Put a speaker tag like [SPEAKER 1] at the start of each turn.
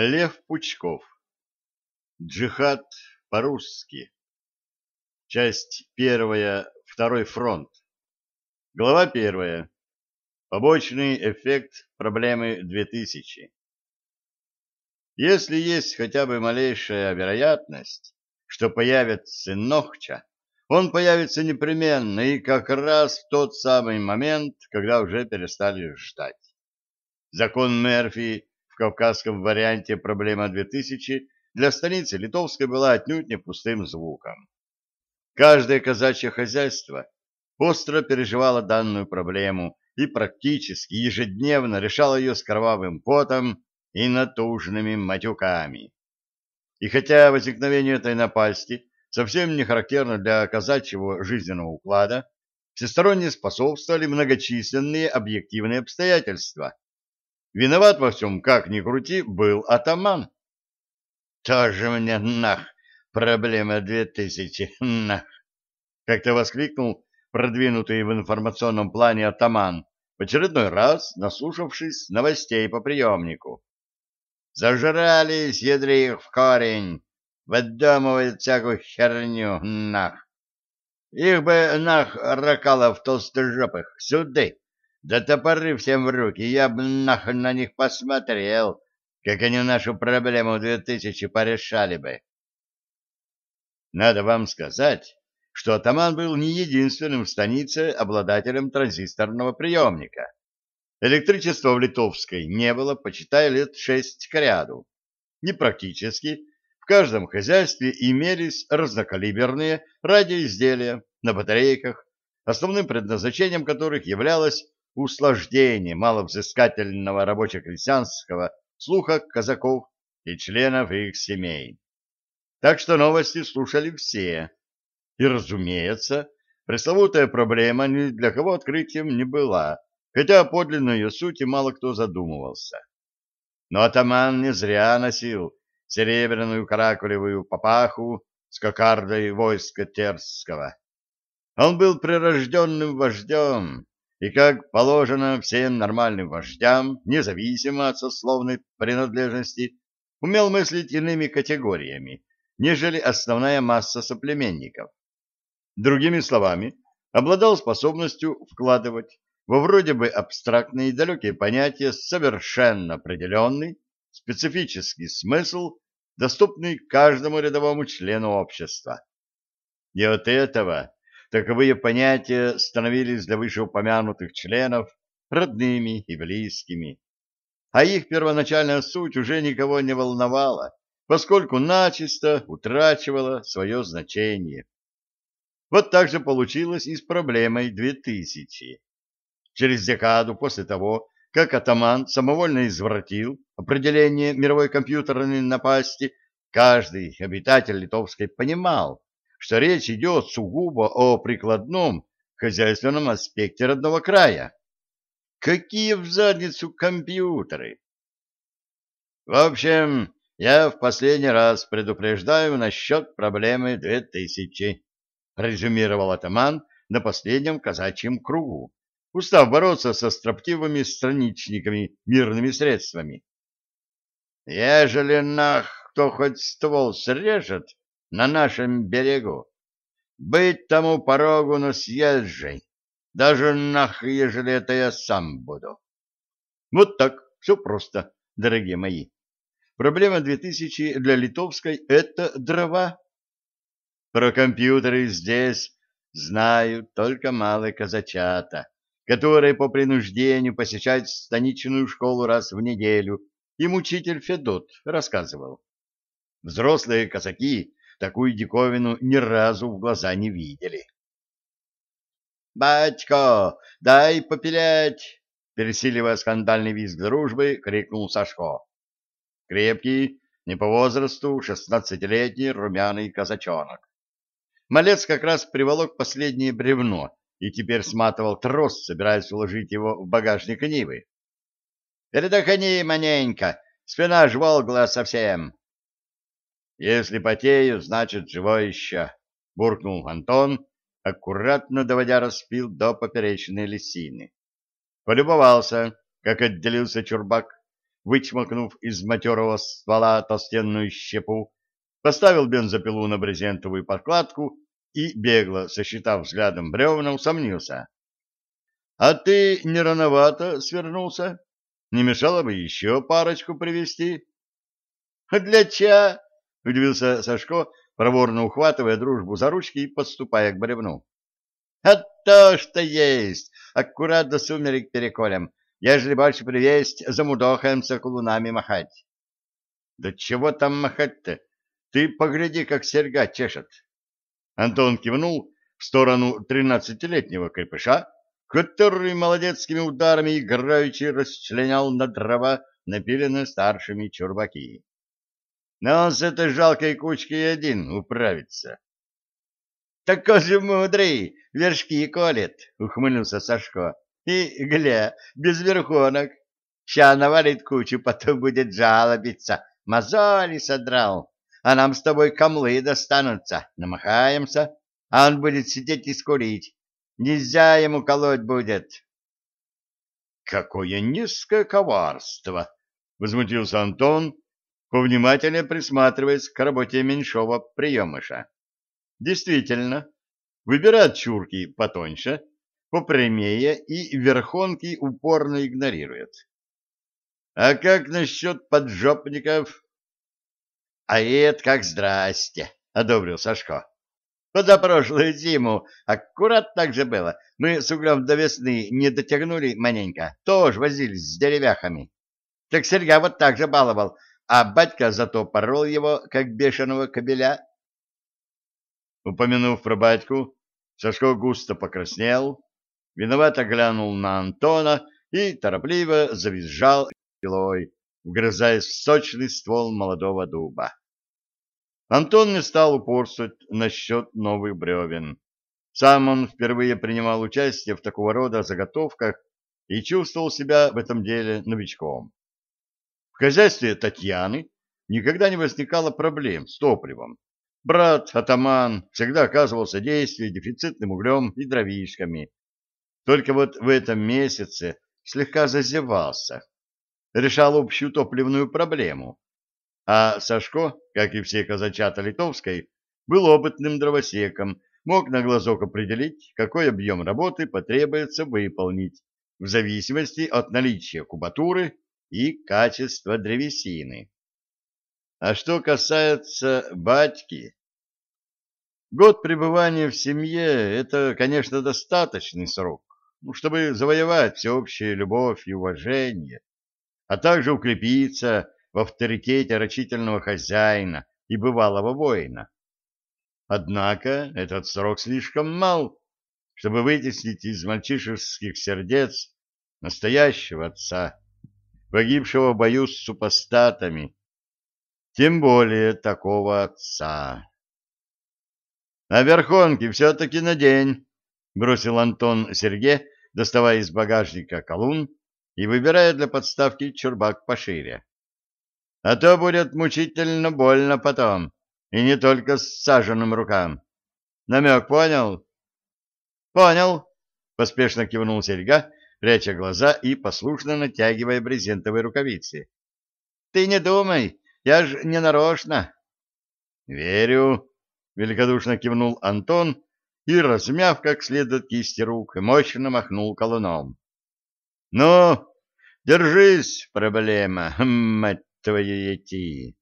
[SPEAKER 1] Лев Пучков. Джихад по-русски. Часть первая. Второй фронт. Глава первая. Побочный эффект проблемы 2000. Если есть хотя бы малейшая вероятность, что появится Нохча, он появится непременно и как раз в тот самый момент, когда уже перестали ждать. Закон Мерфи кавказском варианте проблема 2000 для станицы Литовской была отнюдь не пустым звуком. Каждое казачье хозяйство остро переживало данную проблему и практически ежедневно решало ее с кровавым потом и натужными матюками. И хотя возникновение этой напасти совсем не характерно для казачьего жизненного уклада, всесторонне способствовали многочисленные объективные обстоятельства, Виноват во всем, как ни крути, был атаман. Тоже мне нах, проблема две тысячи, нах. Как-то воскликнул продвинутый в информационном плане атаман, в очередной раз наслушавшись новостей по приемнику. Зажрались, ядри их в корень, выдумывают всякую херню, нах. Их бы, нах, ракалов толстожопых, сюда, да топоры всем в руки, я бы нахрен на них посмотрел, как они нашу проблему две тысячи порешали бы. Надо вам сказать, что атаман был не единственным в станице обладателем транзисторного приемника. Электричества в Литовской не было, почитая лет шесть к ряду. Непрактически в каждом хозяйстве имелись разнокалиберные радиоизделия на батарейках, основным предназначением которых являлось услаждение маловзыскательного рабоче-крестьянского слуха казаков и членов их семей. Так что новости слушали все. И, разумеется, пресловутая проблема ни для кого открытием не была, хотя о подлинной ее сути мало кто задумывался. Но атаман не зря носил серебряную каракулевую папаху с кокардой войска Терского. Он был прирожденным вождем, и, как положено всем нормальным вождям, независимо от сословной принадлежности, умел мыслить иными категориями, нежели основная масса соплеменников. Другими словами, обладал способностью вкладывать во вроде бы абстрактные и далекие понятия совершенно определенный, специфический смысл, доступный каждому рядовому члену общества. И от этого таковые понятия становились для вышеупомянутых членов родными и близкими. А их первоначальная суть уже никого не волновала, поскольку начисто утрачивала свое значение. Вот так же получилось и с проблемой 2000. Через декаду после того, как атаман самовольно извратил определение мировой компьютерной напасти, каждый обитатель Литовской понимал, что речь идет сугубо о прикладном хозяйственном аспекте родного края. Какие в задницу компьютеры? В общем, я в последний раз предупреждаю насчет проблемы 2000, резюмировал атаман на последнем казачьем кругу, устав бороться со строптивыми страничниками мирными средствами. Ежели нах кто хоть ствол срежет, на нашем берегу. Быть тому порогу, но съезжай. Даже нах, ежели это я сам буду. Вот так, все просто, дорогие мои. Проблема 2000 для литовской — это дрова. Про компьютеры здесь знают только малые казачата, которые по принуждению посещают станичную школу раз в неделю. Им учитель Федот рассказывал. Взрослые казаки такую диковину ни разу в глаза не видели. «Батько, дай попилять!» Пересиливая скандальный визг дружбы, крикнул Сашко. Крепкий, не по возрасту, шестнадцатилетний румяный казачонок. Малец как раз приволок последнее бревно и теперь сматывал трос, собираясь уложить его в багажник Нивы. «Передохни маненько, спина жволгла совсем!» Если потею, значит, живой еще, — буркнул Антон, аккуратно доводя распил до поперечной лисины. Полюбовался, как отделился чурбак, вычмокнув из матерого ствола толстенную щепу, поставил бензопилу на брезентовую подкладку и, бегло сосчитав взглядом бревна, усомнился. — А ты не рановато свернулся? Не мешало бы еще парочку привезти? — Для ча? — удивился Сашко, проворно ухватывая дружбу за ручки и подступая к бревну. — А то, что есть! Аккурат до сумерек переколем. Ежели больше привесть, замудохаемся кулунами махать. — Да чего там махать-то? Ты погляди, как серьга чешет. Антон кивнул в сторону тринадцатилетнего крепыша, который молодецкими ударами играючи расчленял на дрова напиленные старшими чурбаки. Но он с этой жалкой кучкой один управится. — Так же мудрый, вершки колет, — ухмыльнулся Сашко. — И, гля, без верхонок. Ща навалит кучу, потом будет жалобиться. Мозоли содрал а нам с тобой камлы достанутся. Намахаемся, а он будет сидеть и скурить. Нельзя ему колоть будет. Какое низкое коварство! Возмутился Антон, повнимательнее присматриваясь к работе меньшого приемыша. Действительно, выбирает чурки потоньше, попрямее и верхонки упорно игнорирует. А как насчет поджопников? А это как здрасте, — одобрил Сашко. Позапрошлую зиму аккурат так же было. Мы с углем до весны не дотягнули маленько, тоже возились с деревяхами. Так Серега вот так же баловал, а батька зато порол его, как бешеного кобеля. Упомянув про батьку, Сашко густо покраснел, виновато глянул на Антона и торопливо завизжал пилой, вгрызаясь в сочный ствол молодого дуба. Антон не стал упорствовать насчет новых бревен. Сам он впервые принимал участие в такого рода заготовках и чувствовал себя в этом деле новичком. В хозяйстве Татьяны никогда не возникало проблем с топливом. Брат, атаман, всегда оказывал содействие дефицитным углем и дровишками. Только вот в этом месяце слегка зазевался. Решал общую топливную проблему а Сашко, как и все казачата Литовской, был опытным дровосеком, мог на глазок определить, какой объем работы потребуется выполнить в зависимости от наличия кубатуры и качества древесины. А что касается батьки, год пребывания в семье — это, конечно, достаточный срок, ну, чтобы завоевать всеобщую любовь и уважение, а также укрепиться в авторитете рачительного хозяина и бывалого воина. Однако этот срок слишком мал, чтобы вытеснить из мальчишеских сердец настоящего отца, погибшего в бою с супостатами, тем более такого отца. — А верхонки все-таки надень, — бросил Антон Серге, доставая из багажника колун и выбирая для подставки чурбак пошире а то будет мучительно больно потом, и не только с саженным рукам. Намек понял? — Понял, — поспешно кивнул Серега, пряча глаза и послушно натягивая брезентовые рукавицы. — Ты не думай, я ж не нарочно. — Верю, — великодушно кивнул Антон и, размяв как следует кисти рук, мощно махнул колуном. — Ну, держись, проблема, мать твою идти.